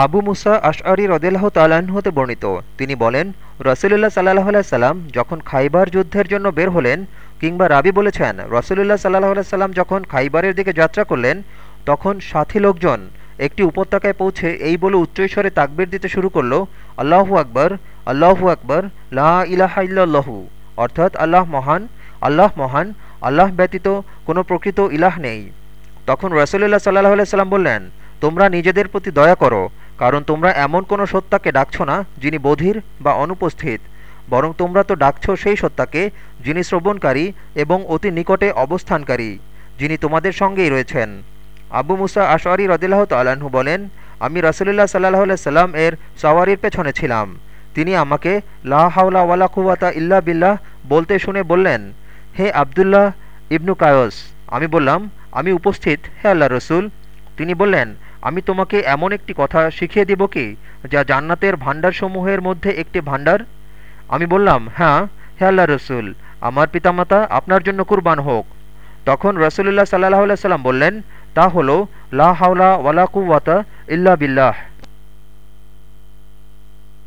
আবু মুসা আশআরি রদিল্লাহ তাল্লাহ্ন হতে বর্ণিত। তিনি বলেন, রসুলুল্লাহ সাল্লাহ সাল্লাম যখন খাইবার যুদ্ধের জন্য বের হলেন কিংবা রাবি বলেছেন, রসুলুল্লাহ সাল্লাহ সাল্লাম যখন খাইবারের দিকে যাত্রা করলেন, তখন সাথী লোকজন একটি উপত্যকায় পৌঁছে এই বলে উচ্চৈস্বরে তাকবির দিতে শুরু করল, আল্লাহু আকবর আল্লাহু আকবর, লা ইলাহা ইল্লাল্লাহু। অর্থাৎ আল্লাহ মহান আল্লাহ মহান, আল্লাহ ব্যতীত কোনো প্রকৃত ইলাহ নেই। তখন রসুল্লাহ সাল্লাহ সাল্লাম বললেন, তোমরা নিজেদের প্রতি দয়া করো কারণ তোমরা এমন কোনো সত্তাকে ডাকছ না যিনি বধির বা অনুপস্থিত, বরং তোমরা তো ডাকছ সেই সত্তাকে যিনি শ্রবণকারী এবং অতি নিকটে অবস্থানকারী, যিনি তোমাদের সঙ্গেই রয়েছেন। আবু মুসা আশারি রদিল্লাহ তাল্লাহ্ন বলেন, আমি রসুল্লাহ সাল্লাহ সাল্লাম এর সওয়ারির পেছনে ছিলাম। তিনি আমাকে লা হাওলা ওয়ালা কুয়াতা ইল্লা বিল্লাহ বলতে শুনে বললেন, হে আবদুল্লাহ ইবনু কায়স, আমি বললাম, আমি উপস্থিত, হে আল্লাহ রসুল। তিনি বললেন আমি তোমাকে এমন একটি কথা শিখিয়ে দেব কি, যা জান্নাতের ভাণ্ডারসমূহের মধ্যে একটি ভাণ্ডার? আমি বললাম হ্যাঁ হে আল্লাহ রসুল, আমার পিতামাতা আপনার জন্য কুরবান হোক। তখন রসুল্লাহ সাল্লাহ সাল্লাম বললেন, তা হল, লা হাওলা ওয়ালা কুয়াতা ইল্লা বিল্লাহ।